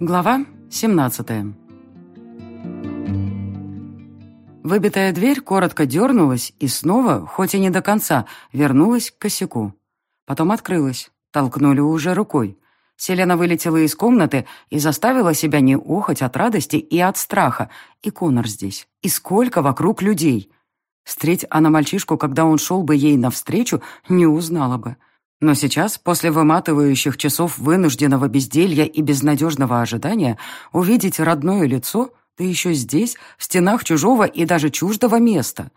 Глава 17 Выбитая дверь коротко дернулась и снова, хоть и не до конца, вернулась к косяку. Потом открылась. Толкнули уже рукой. Селена вылетела из комнаты и заставила себя не охоть от радости и от страха. И Конор здесь. И сколько вокруг людей. Встреть она мальчишку, когда он шел бы ей навстречу, не узнала бы. Но сейчас, после выматывающих часов вынужденного безделья и безнадежного ожидания, увидеть родное лицо, да еще здесь, в стенах чужого и даже чуждого места.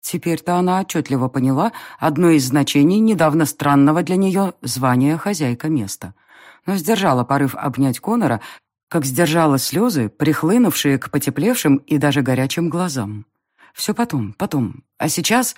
Теперь-то она отчетливо поняла одно из значений недавно странного для нее звания хозяйка места. Но сдержала порыв обнять Конора, как сдержала слезы, прихлынувшие к потеплевшим и даже горячим глазам. Все потом, потом. А сейчас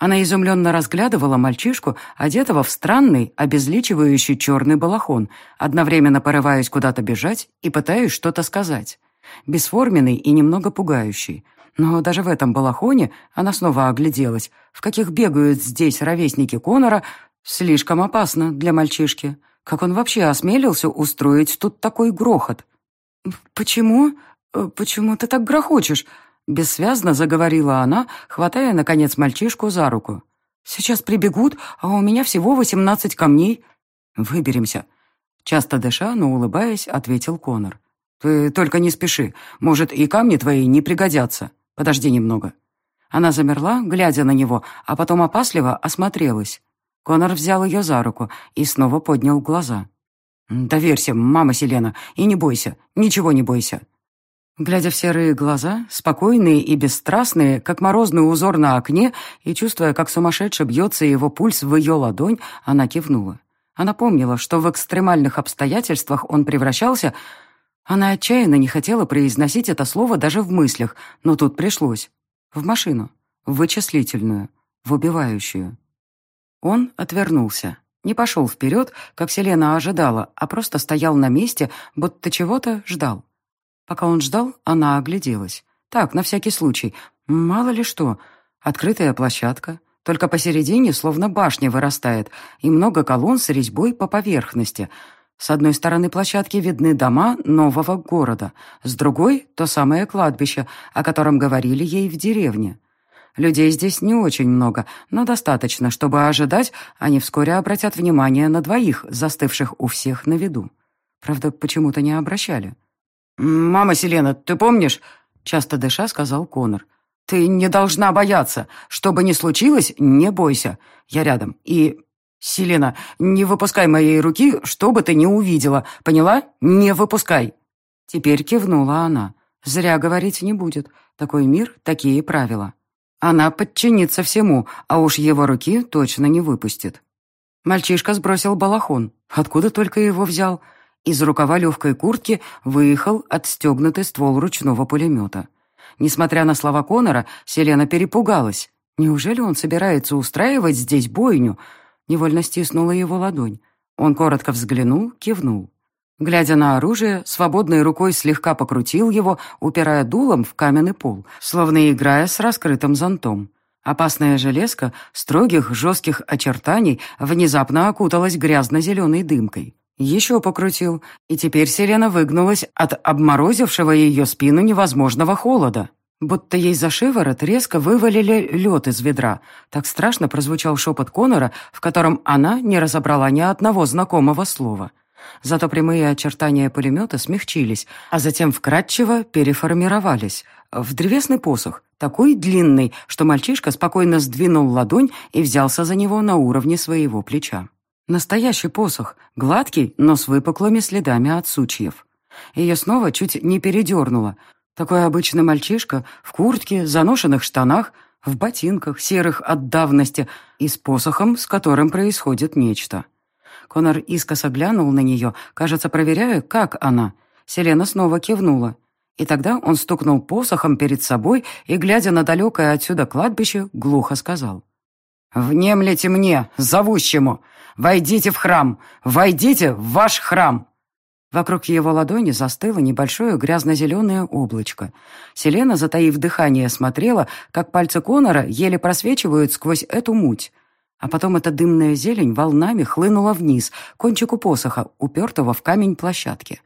она изумленно разглядывала мальчишку, одетого в странный, обезличивающий черный балахон, одновременно порываясь куда-то бежать и пытаясь что-то сказать. Бесформенный и немного пугающий. Но даже в этом балахоне она снова огляделась. В каких бегают здесь ровесники Конора, слишком опасно для мальчишки. Как он вообще осмелился устроить тут такой грохот? «Почему? Почему ты так грохочешь?» Бессвязно заговорила она, хватая, наконец, мальчишку за руку. «Сейчас прибегут, а у меня всего восемнадцать камней. Выберемся». Часто дыша, но улыбаясь, ответил Конор. «Ты только не спеши. Может, и камни твои не пригодятся. Подожди немного». Она замерла, глядя на него, а потом опасливо осмотрелась. Конор взял ее за руку и снова поднял глаза. «Доверься, мама Селена, и не бойся, ничего не бойся. Глядя в серые глаза, спокойные и бесстрастные, как морозный узор на окне, и чувствуя, как сумасшедше бьется его пульс в ее ладонь, она кивнула. Она помнила, что в экстремальных обстоятельствах он превращался... Она отчаянно не хотела произносить это слово даже в мыслях, но тут пришлось. В машину. В вычислительную. В убивающую. Он отвернулся. Не пошел вперед, как Селена ожидала, а просто стоял на месте, будто чего-то ждал. Пока он ждал, она огляделась. Так, на всякий случай. Мало ли что. Открытая площадка. Только посередине словно башня вырастает, и много колонн с резьбой по поверхности. С одной стороны площадки видны дома нового города, с другой — то самое кладбище, о котором говорили ей в деревне. Людей здесь не очень много, но достаточно, чтобы ожидать, они вскоре обратят внимание на двоих, застывших у всех на виду. Правда, почему-то не обращали. «Мама Селена, ты помнишь?» Часто дыша сказал Конор. «Ты не должна бояться. Что бы ни случилось, не бойся. Я рядом. И... Селена, не выпускай моей руки, что бы ты ни увидела. Поняла? Не выпускай!» Теперь кивнула она. «Зря говорить не будет. Такой мир, такие правила. Она подчинится всему, а уж его руки точно не выпустит». Мальчишка сбросил балахон. Откуда только его взял? Из рукава легкой куртки выехал отстегнутый ствол ручного пулемета. Несмотря на слова Конора, Селена перепугалась. Неужели он собирается устраивать здесь бойню? Невольно стиснула его ладонь. Он коротко взглянул, кивнул. Глядя на оружие, свободной рукой слегка покрутил его, упирая дулом в каменный пол, словно играя с раскрытым зонтом. Опасная железка, строгих, жестких очертаний, внезапно окуталась грязно-зеленой дымкой. Еще покрутил, и теперь Селена выгнулась от обморозившего ее спину невозможного холода. Будто ей за шиворот резко вывалили лед из ведра. Так страшно прозвучал шепот Конора, в котором она не разобрала ни одного знакомого слова. Зато прямые очертания пулемета смягчились, а затем вкратчиво переформировались. В древесный посох, такой длинный, что мальчишка спокойно сдвинул ладонь и взялся за него на уровне своего плеча. Настоящий посох, гладкий, но с выпуклыми следами от сучьев. Ее снова чуть не передернуло. Такой обычный мальчишка в куртке, заношенных штанах, в ботинках, серых от давности, и с посохом, с которым происходит нечто. Конор искоса глянул на нее, кажется, проверяя, как она. Селена снова кивнула. И тогда он стукнул посохом перед собой и, глядя на далекое отсюда кладбище, глухо сказал. «Внемлите мне, зовущему! Войдите в храм! Войдите в ваш храм!» Вокруг его ладони застыло небольшое грязно-зеленое облачко. Селена, затаив дыхание, смотрела, как пальцы Конора еле просвечивают сквозь эту муть. А потом эта дымная зелень волнами хлынула вниз, кончику посоха, упертого в камень площадки.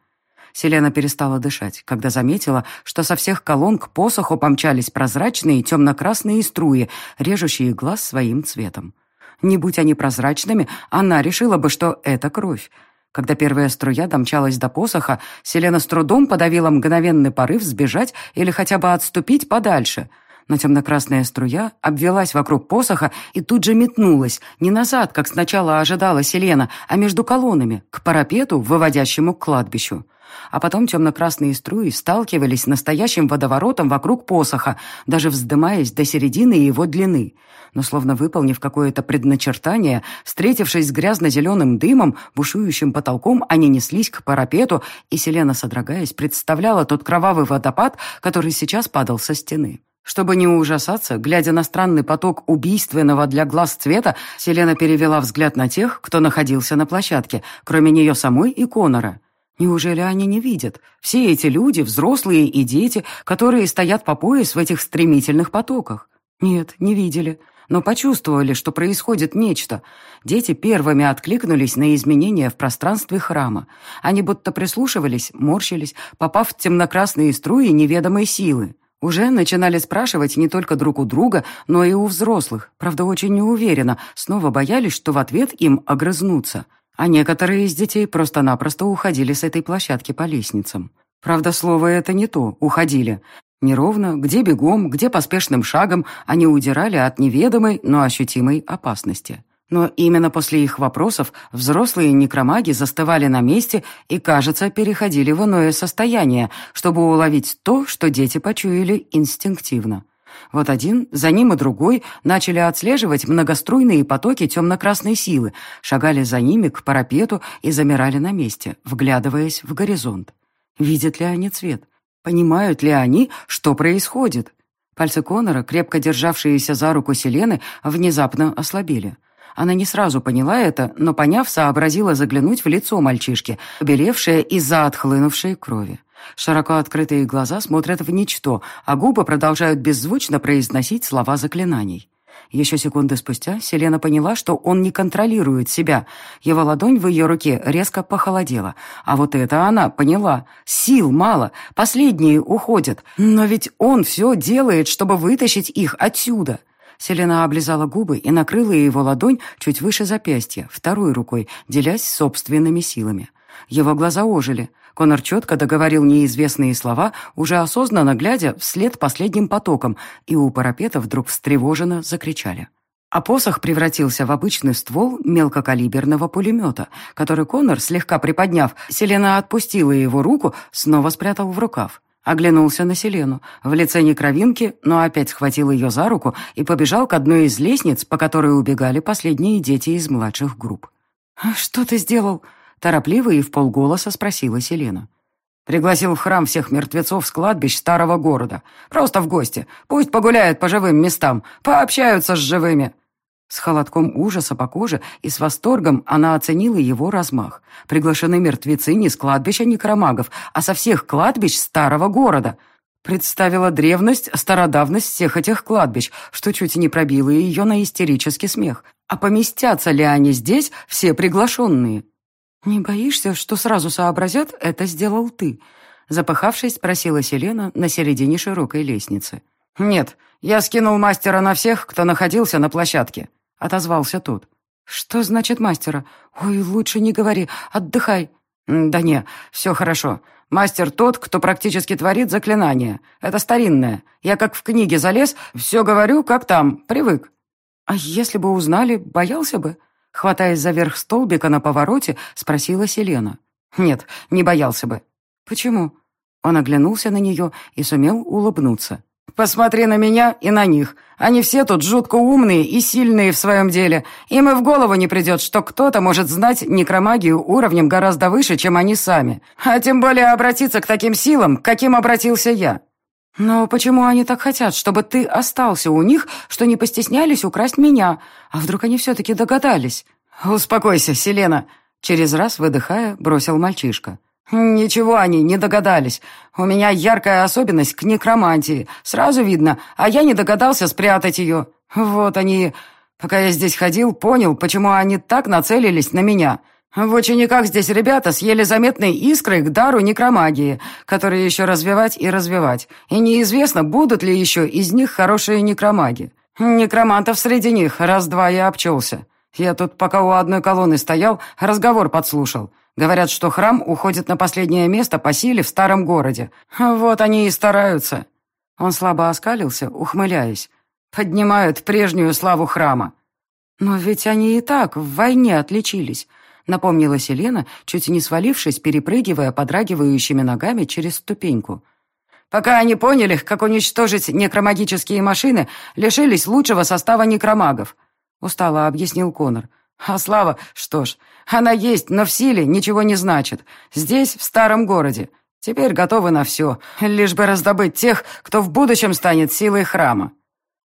Селена перестала дышать, когда заметила, что со всех колонн к посоху помчались прозрачные темно-красные струи, режущие глаз своим цветом. Не будь они прозрачными, она решила бы, что это кровь. Когда первая струя домчалась до посоха, Селена с трудом подавила мгновенный порыв сбежать или хотя бы отступить подальше — но темно-красная струя обвелась вокруг посоха и тут же метнулась, не назад, как сначала ожидала Селена, а между колоннами, к парапету, выводящему к кладбищу. А потом темно-красные струи сталкивались настоящим водоворотом вокруг посоха, даже вздымаясь до середины его длины. Но словно выполнив какое-то предначертание, встретившись с грязно-зеленым дымом, бушующим потолком, они неслись к парапету, и Селена, содрогаясь, представляла тот кровавый водопад, который сейчас падал со стены. Чтобы не ужасаться, глядя на странный поток убийственного для глаз цвета, Селена перевела взгляд на тех, кто находился на площадке, кроме нее самой и Конора. Неужели они не видят? Все эти люди, взрослые и дети, которые стоят по пояс в этих стремительных потоках. Нет, не видели, но почувствовали, что происходит нечто. Дети первыми откликнулись на изменения в пространстве храма. Они будто прислушивались, морщились, попав в темно-красные струи неведомой силы. Уже начинали спрашивать не только друг у друга, но и у взрослых, правда, очень неуверенно, снова боялись, что в ответ им огрызнутся. А некоторые из детей просто-напросто уходили с этой площадки по лестницам. Правда, слово это не то «уходили». Неровно, где бегом, где поспешным шагом они удирали от неведомой, но ощутимой опасности. Но именно после их вопросов взрослые некромаги застывали на месте и, кажется, переходили в иное состояние, чтобы уловить то, что дети почуяли инстинктивно. Вот один, за ним и другой начали отслеживать многоструйные потоки темно-красной силы, шагали за ними к парапету и замирали на месте, вглядываясь в горизонт. Видят ли они цвет? Понимают ли они, что происходит? Пальцы Конора, крепко державшиеся за руку Селены, внезапно ослабели. Она не сразу поняла это, но, поняв, сообразила заглянуть в лицо мальчишки, белевшее из-за отхлынувшей крови. Широко открытые глаза смотрят в ничто, а губы продолжают беззвучно произносить слова заклинаний. Еще секунды спустя Селена поняла, что он не контролирует себя. Его ладонь в ее руке резко похолодела. А вот это она поняла. Сил мало, последние уходят. Но ведь он все делает, чтобы вытащить их отсюда. Селена облизала губы и накрыла его ладонь чуть выше запястья, второй рукой, делясь собственными силами. Его глаза ожили. Конор четко договорил неизвестные слова, уже осознанно глядя вслед последним потоком, и у парапета вдруг встревоженно закричали. А посох превратился в обычный ствол мелкокалиберного пулемета, который Конор, слегка приподняв, Селена отпустила его руку, снова спрятал в рукав. Оглянулся на Селену, в лице не кровинки, но опять схватил ее за руку и побежал к одной из лестниц, по которой убегали последние дети из младших групп. «А «Что ты сделал?» — торопливо и в полголоса спросила Селена. «Пригласил в храм всех мертвецов с кладбищ старого города. Просто в гости. Пусть погуляют по живым местам, пообщаются с живыми», с холодком ужаса по коже и с восторгом она оценила его размах. Приглашены мертвецы не с кладбища некромагов, а со всех кладбищ старого города. Представила древность, стародавность всех этих кладбищ, что чуть не пробило ее на истерический смех. А поместятся ли они здесь, все приглашенные? «Не боишься, что сразу сообразят, это сделал ты?» Запыхавшись, спросила Селена на середине широкой лестницы. «Нет, я скинул мастера на всех, кто находился на площадке», — отозвался тот. «Что значит мастера? Ой, лучше не говори, отдыхай». «Да не, все хорошо. Мастер тот, кто практически творит заклинания. Это старинное. Я как в книге залез, все говорю, как там, привык». «А если бы узнали, боялся бы?» Хватаясь за верх столбика на повороте, спросила Селена. «Нет, не боялся бы». «Почему?» Он оглянулся на нее и сумел улыбнуться. Посмотри на меня и на них. Они все тут жутко умные и сильные в своем деле. Им и в голову не придет, что кто-то может знать некромагию уровнем гораздо выше, чем они сами. А тем более обратиться к таким силам, каким обратился я. Но почему они так хотят, чтобы ты остался у них, что не постеснялись украсть меня? А вдруг они все-таки догадались? Успокойся, Селена. Через раз, выдыхая, бросил мальчишка. «Ничего они не догадались. У меня яркая особенность к некромантии. Сразу видно, а я не догадался спрятать ее. Вот они... Пока я здесь ходил, понял, почему они так нацелились на меня. В учениках здесь ребята с еле заметной искрой к дару некромагии, которые еще развивать и развивать. И неизвестно, будут ли еще из них хорошие некромаги. Некромантов среди них раз-два я обчелся. Я тут, пока у одной колонны стоял, разговор подслушал. Говорят, что храм уходит на последнее место по силе в старом городе. Вот они и стараются. Он слабо оскалился, ухмыляясь. Поднимают прежнюю славу храма. Но ведь они и так в войне отличились напомнила Селена, чуть не свалившись, перепрыгивая подрагивающими ногами через ступеньку. «Пока они поняли, как уничтожить некромагические машины, лишились лучшего состава некромагов», — устало объяснил Конор. «А слава, что ж, она есть, но в силе ничего не значит. Здесь, в старом городе. Теперь готовы на все, лишь бы раздобыть тех, кто в будущем станет силой храма».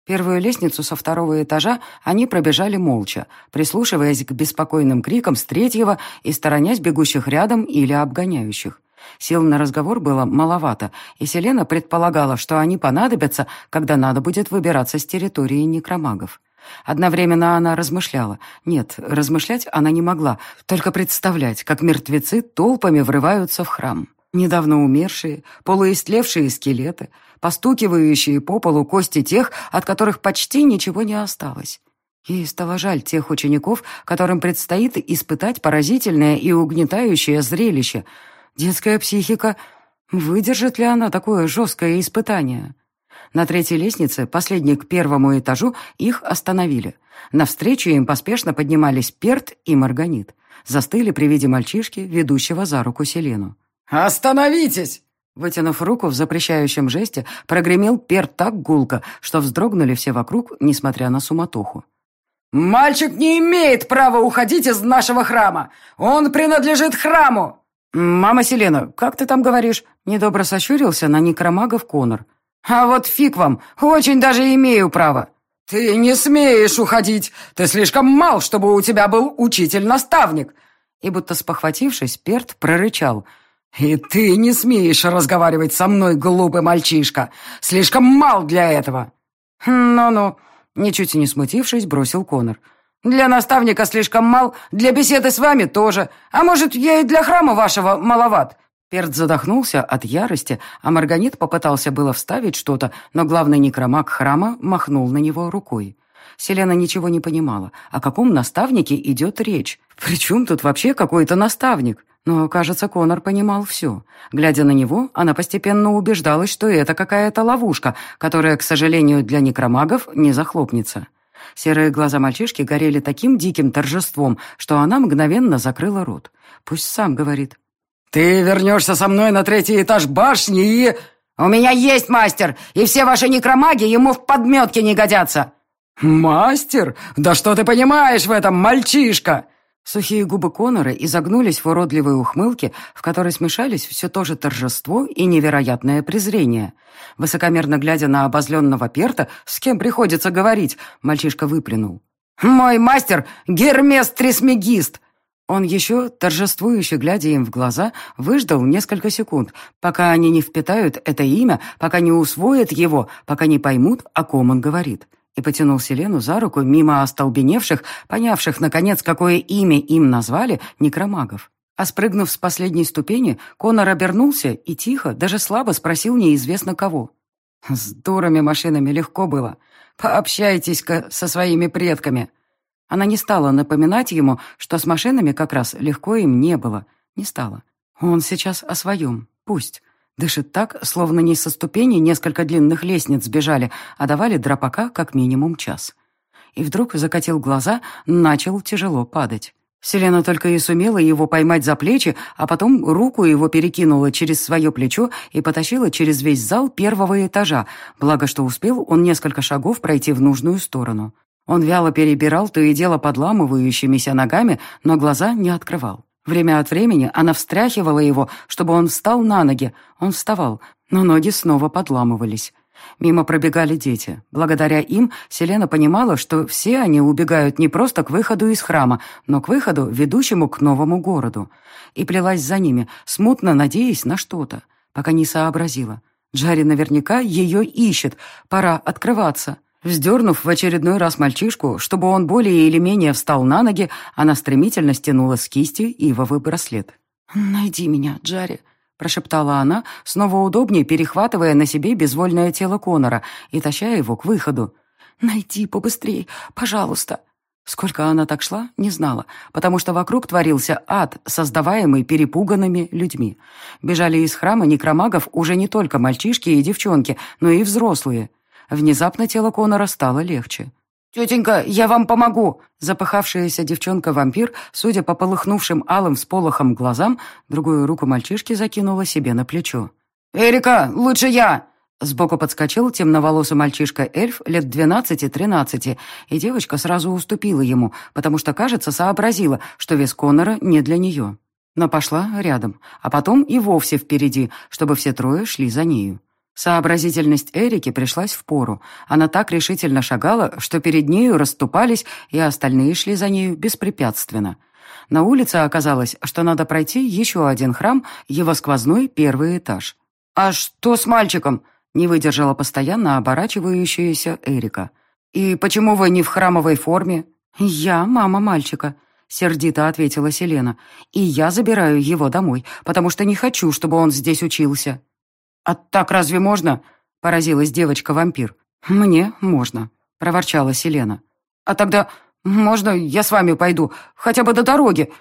Первую лестницу со второго этажа они пробежали молча, прислушиваясь к беспокойным крикам с третьего и сторонясь бегущих рядом или обгоняющих. Сил на разговор было маловато, и Селена предполагала, что они понадобятся, когда надо будет выбираться с территории некромагов. Одновременно она размышляла. Нет, размышлять она не могла, только представлять, как мертвецы толпами врываются в храм. Недавно умершие, полуистлевшие скелеты, постукивающие по полу кости тех, от которых почти ничего не осталось. Ей стало жаль тех учеников, которым предстоит испытать поразительное и угнетающее зрелище. Детская психика... Выдержит ли она такое жесткое испытание? На третьей лестнице, последней к первому этажу, их остановили. Навстречу им поспешно поднимались Перт и Марганит. Застыли при виде мальчишки, ведущего за руку Селену. «Остановитесь!» Вытянув руку в запрещающем жесте, прогремел пер так гулко, что вздрогнули все вокруг, несмотря на суматоху. «Мальчик не имеет права уходить из нашего храма! Он принадлежит храму!» «Мама Селена, как ты там говоришь?» Недобро сощурился на некромагов Конор. «А вот фиг вам, очень даже имею право!» «Ты не смеешь уходить! Ты слишком мал, чтобы у тебя был учитель-наставник!» И будто спохватившись, Перт прорычал – «И ты не смеешь разговаривать со мной, глупый мальчишка! Слишком мал для этого!» «Ну-ну», — ничуть не смутившись, бросил Конор. «Для наставника слишком мал, для беседы с вами тоже. А может, я и для храма вашего маловат?» Перт задохнулся от ярости, а Марганит попытался было вставить что-то, но главный некромаг храма махнул на него рукой. Селена ничего не понимала, о каком наставнике идет речь. Причем тут вообще какой-то наставник? Но, кажется, Конор понимал все. Глядя на него, она постепенно убеждалась, что это какая-то ловушка, которая, к сожалению, для некромагов не захлопнется. Серые глаза мальчишки горели таким диким торжеством, что она мгновенно закрыла рот. Пусть сам говорит. «Ты вернешься со мной на третий этаж башни и...» «У меня есть мастер, и все ваши некромаги ему в подметке не годятся!» «Мастер? Да что ты понимаешь в этом, мальчишка?» Сухие губы Конора изогнулись в уродливой ухмылке, в которой смешались все то же торжество и невероятное презрение. Высокомерно глядя на обозленного Перта, с кем приходится говорить, мальчишка выплюнул. «Мой мастер — Гермес Трисмегист!» Он еще, торжествующе глядя им в глаза, выждал несколько секунд, пока они не впитают это имя, пока не усвоят его, пока не поймут, о ком он говорит и потянул Селену за руку мимо остолбеневших, понявших, наконец, какое имя им назвали, некромагов. А спрыгнув с последней ступени, Конор обернулся и тихо, даже слабо спросил неизвестно кого. «С дурами машинами легко было. Пообщайтесь-ка со своими предками». Она не стала напоминать ему, что с машинами как раз легко им не было. Не стала. Он сейчас о своем. Пусть. Дышит так, словно не со ступеней несколько длинных лестниц сбежали, а давали дропака как минимум час. И вдруг закатил глаза, начал тяжело падать. Селена только и сумела его поймать за плечи, а потом руку его перекинула через свое плечо и потащила через весь зал первого этажа, благо что успел он несколько шагов пройти в нужную сторону. Он вяло перебирал то и дело подламывающимися ногами, но глаза не открывал. Время от времени она встряхивала его, чтобы он встал на ноги. Он вставал, но ноги снова подламывались. Мимо пробегали дети. Благодаря им Селена понимала, что все они убегают не просто к выходу из храма, но к выходу, ведущему к новому городу. И плелась за ними, смутно надеясь на что-то, пока не сообразила. Джари наверняка ее ищет. Пора открываться. Вздернув в очередной раз мальчишку, чтобы он более или менее встал на ноги, она стремительно стянула с кисти ивовый браслет. «Найди меня, Джарри», — прошептала она, снова удобнее перехватывая на себе безвольное тело Конора и таща его к выходу. «Найди побыстрей, пожалуйста». Сколько она так шла, не знала, потому что вокруг творился ад, создаваемый перепуганными людьми. Бежали из храма некромагов уже не только мальчишки и девчонки, но и взрослые. Внезапно тело Конора стало легче. «Тетенька, я вам помогу!» Запыхавшаяся девчонка-вампир, судя по полыхнувшим алым всполохам глазам, другую руку мальчишки закинула себе на плечо. «Эрика, лучше я!» Сбоку подскочил темноволосый мальчишка-эльф лет двенадцати-тринадцати, и девочка сразу уступила ему, потому что, кажется, сообразила, что вес Конора не для нее. Но пошла рядом, а потом и вовсе впереди, чтобы все трое шли за нею. Сообразительность Эрики пришлась в пору. Она так решительно шагала, что перед нею расступались, и остальные шли за нею беспрепятственно. На улице оказалось, что надо пройти еще один храм, его сквозной первый этаж. «А что с мальчиком?» — не выдержала постоянно оборачивающаяся Эрика. «И почему вы не в храмовой форме?» «Я мама мальчика», — сердито ответила Селена. «И я забираю его домой, потому что не хочу, чтобы он здесь учился». «А так разве можно?» — поразилась девочка-вампир. «Мне можно», — проворчала Селена. «А тогда можно я с вами пойду, хотя бы до дороги?»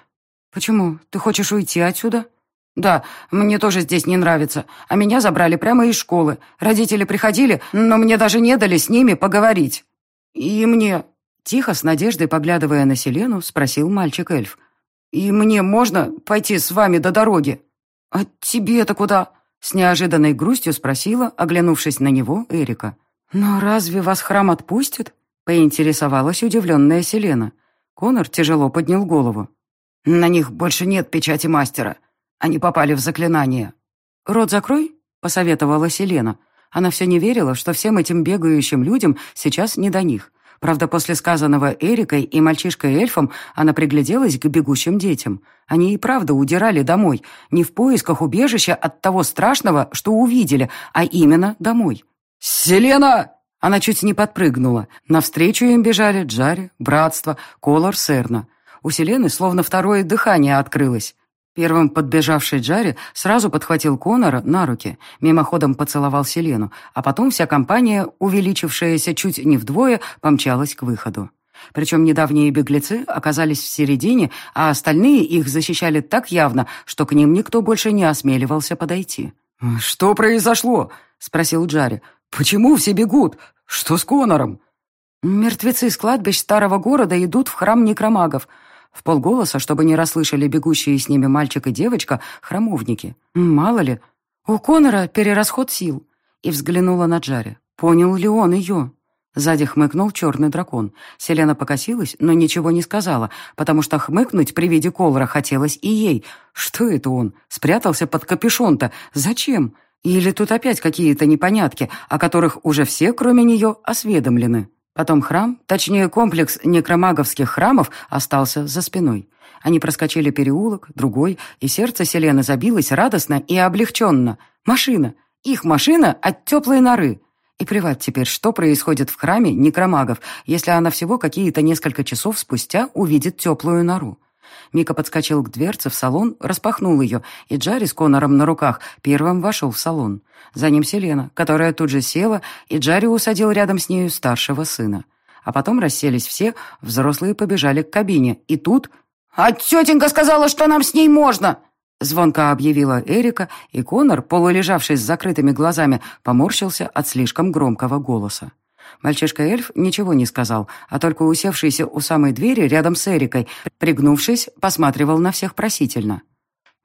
«Почему? Ты хочешь уйти отсюда?» «Да, мне тоже здесь не нравится. А меня забрали прямо из школы. Родители приходили, но мне даже не дали с ними поговорить. И мне...» Тихо, с надеждой поглядывая на Селену, спросил мальчик-эльф. «И мне можно пойти с вами до дороги?» «А тебе-то куда?» С неожиданной грустью спросила, оглянувшись на него, Эрика. «Но разве вас храм отпустит?» Поинтересовалась удивленная Селена. Конор тяжело поднял голову. «На них больше нет печати мастера. Они попали в заклинание». «Рот закрой», — посоветовала Селена. Она все не верила, что всем этим бегающим людям сейчас не до них. Правда, после сказанного Эрикой и мальчишкой-эльфом она пригляделась к бегущим детям. Они и правда удирали домой, не в поисках убежища от того страшного, что увидели, а именно домой. «Селена!» Она чуть не подпрыгнула. Навстречу им бежали Джари, Братство, Колор, Серна. У Селены словно второе дыхание открылось. Первым подбежавший Джарри сразу подхватил Конора на руки, мимоходом поцеловал Селену, а потом вся компания, увеличившаяся чуть не вдвое, помчалась к выходу. Причем недавние беглецы оказались в середине, а остальные их защищали так явно, что к ним никто больше не осмеливался подойти. «Что произошло?» — спросил Джарри. «Почему все бегут? Что с Конором?» «Мертвецы с кладбищ старого города идут в храм некромагов», в полголоса, чтобы не расслышали бегущие с ними мальчик и девочка, храмовники. Мало ли. У Конора перерасход сил. И взглянула на Джаре. Понял ли он ее? Сзади хмыкнул черный дракон. Селена покосилась, но ничего не сказала, потому что хмыкнуть при виде Колора хотелось и ей. Что это он? Спрятался под капюшон-то. Зачем? Или тут опять какие-то непонятки, о которых уже все, кроме нее, осведомлены? Потом храм, точнее комплекс некромаговских храмов, остался за спиной. Они проскочили переулок, другой, и сердце Селены забилось радостно и облегченно. Машина! Их машина от теплой норы! И плевать теперь, что происходит в храме некромагов, если она всего какие-то несколько часов спустя увидит теплую нору. Мика подскочил к дверце в салон, распахнул ее, и Джарри с Конором на руках первым вошел в салон. За ним Селена, которая тут же села, и Джарри усадил рядом с нею старшего сына. А потом расселись все, взрослые побежали к кабине, и тут... «А тетенька сказала, что нам с ней можно!» Звонко объявила Эрика, и Конор, полулежавший с закрытыми глазами, поморщился от слишком громкого голоса. Мальчишка-эльф ничего не сказал, а только усевшийся у самой двери рядом с Эрикой, пригнувшись, посматривал на всех просительно.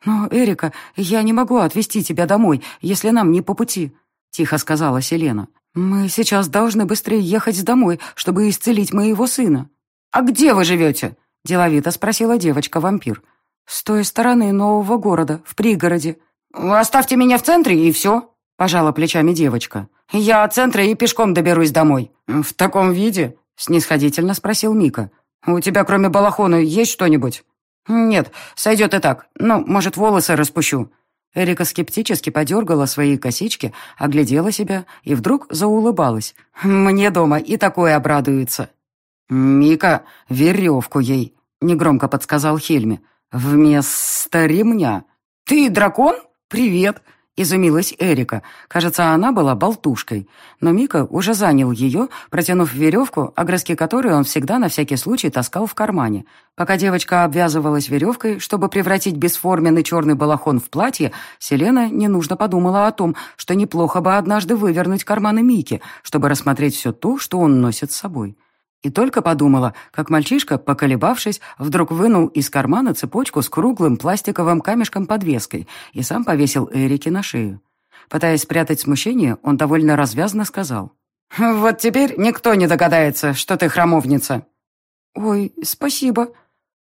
«Но, Эрика, я не могу отвезти тебя домой, если нам не по пути», — тихо сказала Селена. «Мы сейчас должны быстрее ехать домой, чтобы исцелить моего сына». «А где вы живете?» — деловито спросила девочка-вампир. «С той стороны нового города, в пригороде». «Оставьте меня в центре, и все», — пожала плечами девочка. «Я от центра и пешком доберусь домой». «В таком виде?» — снисходительно спросил Мика. «У тебя кроме балахона есть что-нибудь?» «Нет, сойдет и так. Ну, может, волосы распущу». Эрика скептически подергала свои косички, оглядела себя и вдруг заулыбалась. «Мне дома и такое обрадуется». «Мика, веревку ей», — негромко подсказал Хельми. «Вместо ремня». «Ты дракон? Привет!» Изумилась Эрика. Кажется, она была болтушкой. Но Мика уже занял ее, протянув веревку, огрызки которой он всегда на всякий случай таскал в кармане. Пока девочка обвязывалась веревкой, чтобы превратить бесформенный черный балахон в платье, Селена не нужно подумала о том, что неплохо бы однажды вывернуть карманы Мики, чтобы рассмотреть все то, что он носит с собой. И только подумала, как мальчишка, поколебавшись, вдруг вынул из кармана цепочку с круглым пластиковым камешком-подвеской и сам повесил Эрике на шею. Пытаясь спрятать смущение, он довольно развязно сказал. «Вот теперь никто не догадается, что ты храмовница». «Ой, спасибо».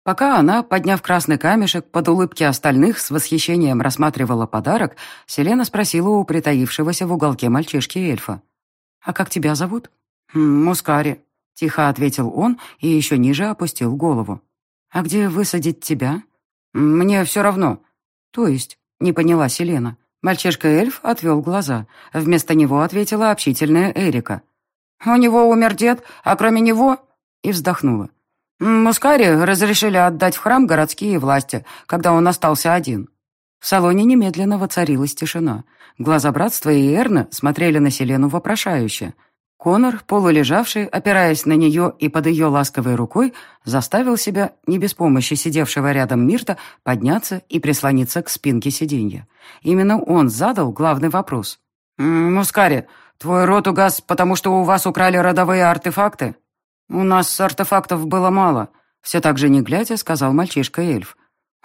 Пока она, подняв красный камешек, под улыбки остальных с восхищением рассматривала подарок, Селена спросила у притаившегося в уголке мальчишки-эльфа. «А как тебя зовут?» «Мускари», — тихо ответил он и еще ниже опустил голову. «А где высадить тебя?» «Мне все равно». «То есть?» — не поняла Селена. Мальчишка-эльф отвел глаза. Вместо него ответила общительная Эрика. «У него умер дед, а кроме него...» И вздохнула. «Мускари разрешили отдать в храм городские власти, когда он остался один». В салоне немедленно воцарилась тишина. Глаза братства и Эрна смотрели на Селену вопрошающе. Конор, полулежавший, опираясь на нее и под ее ласковой рукой, заставил себя, не без помощи сидевшего рядом Мирта, подняться и прислониться к спинке сиденья. Именно он задал главный вопрос. «Мускари, твой рот угас, потому что у вас украли родовые артефакты?» «У нас артефактов было мало», — все так же не глядя сказал мальчишка-эльф.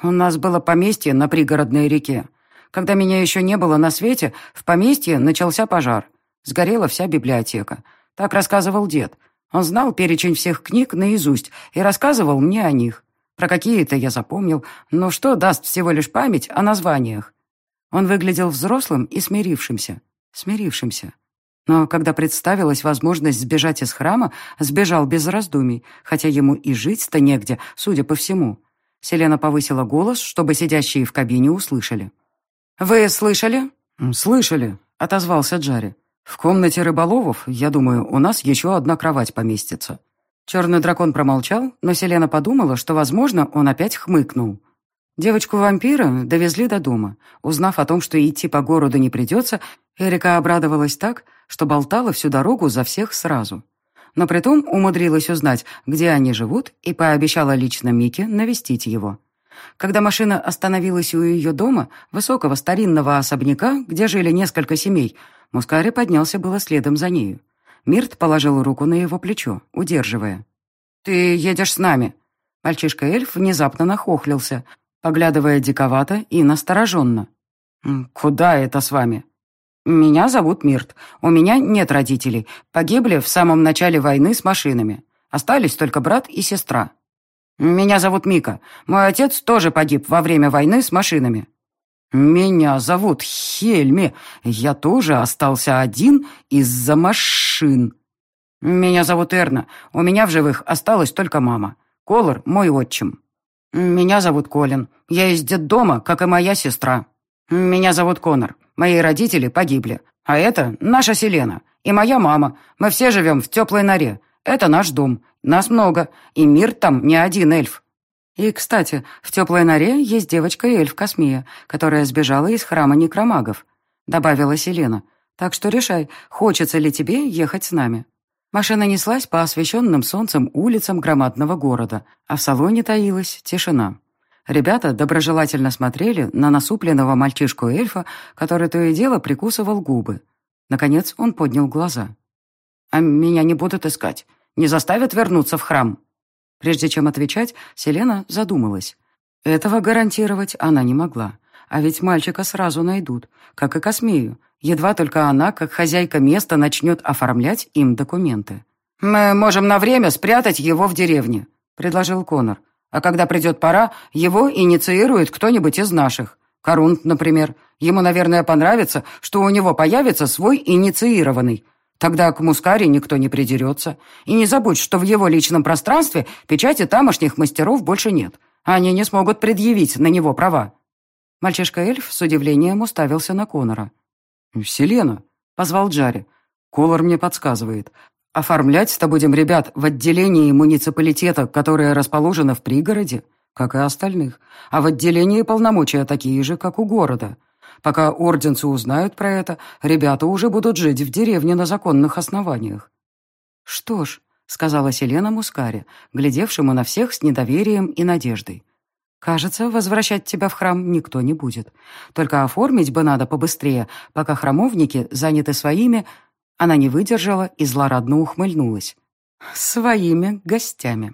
«У нас было поместье на пригородной реке. Когда меня еще не было на свете, в поместье начался пожар». Сгорела вся библиотека. Так рассказывал дед. Он знал перечень всех книг наизусть и рассказывал мне о них. Про какие-то я запомнил, но что даст всего лишь память о названиях? Он выглядел взрослым и смирившимся. Смирившимся. Но когда представилась возможность сбежать из храма, сбежал без раздумий, хотя ему и жить-то негде, судя по всему. Селена повысила голос, чтобы сидящие в кабине услышали. «Вы слышали?» «Слышали», — отозвался Джарри. «В комнате рыболовов, я думаю, у нас еще одна кровать поместится». Черный дракон промолчал, но Селена подумала, что, возможно, он опять хмыкнул. Девочку-вампира довезли до дома. Узнав о том, что идти по городу не придется, Эрика обрадовалась так, что болтала всю дорогу за всех сразу. Но притом умудрилась узнать, где они живут, и пообещала лично Мике навестить его. Когда машина остановилась у ее дома, высокого старинного особняка, где жили несколько семей, Мускари поднялся было следом за нею. Мирт положил руку на его плечо, удерживая. «Ты едешь с нами». Мальчишка-эльф внезапно нахохлился, поглядывая диковато и настороженно. «Куда это с вами?» «Меня зовут Мирт. У меня нет родителей. Погибли в самом начале войны с машинами. Остались только брат и сестра». «Меня зовут Мика. Мой отец тоже погиб во время войны с машинами». «Меня зовут Хельми. Я тоже остался один из-за машин». «Меня зовут Эрна. У меня в живых осталась только мама. Колор — мой отчим». «Меня зовут Колин. Я из детдома, как и моя сестра». «Меня зовут Конор. Мои родители погибли. А это наша Селена. И моя мама. Мы все живем в теплой норе. Это наш дом. Нас много. И мир там не один эльф. И, кстати, в теплой норе есть девочка-эльф Космия, которая сбежала из храма некромагов», — добавила Селена. «Так что решай, хочется ли тебе ехать с нами». Машина неслась по освещенным солнцем улицам громадного города, а в салоне таилась тишина. Ребята доброжелательно смотрели на насупленного мальчишку-эльфа, который то и дело прикусывал губы. Наконец он поднял глаза. «А меня не будут искать? Не заставят вернуться в храм?» Прежде чем отвечать, Селена задумалась. Этого гарантировать она не могла. А ведь мальчика сразу найдут, как и Космею. Едва только она, как хозяйка места, начнет оформлять им документы. «Мы можем на время спрятать его в деревне», — предложил Конор. «А когда придет пора, его инициирует кто-нибудь из наших. Корунд, например. Ему, наверное, понравится, что у него появится свой инициированный. Тогда к Мускаре никто не придерется. И не забудь, что в его личном пространстве печати тамошних мастеров больше нет. Они не смогут предъявить на него права. Мальчишка-эльф с удивлением уставился на Конора. «Селена», — позвал Джари. «Колор мне подсказывает. Оформлять-то будем ребят в отделении муниципалитета, которое расположено в пригороде, как и остальных, а в отделении полномочия такие же, как у города. Пока орденцы узнают про это, ребята уже будут жить в деревне на законных основаниях». «Что ж», — сказала Селена Мускаре, глядевшему на всех с недоверием и надеждой. «Кажется, возвращать тебя в храм никто не будет. Только оформить бы надо побыстрее, пока храмовники заняты своими...» Она не выдержала и злорадно ухмыльнулась. «Своими гостями».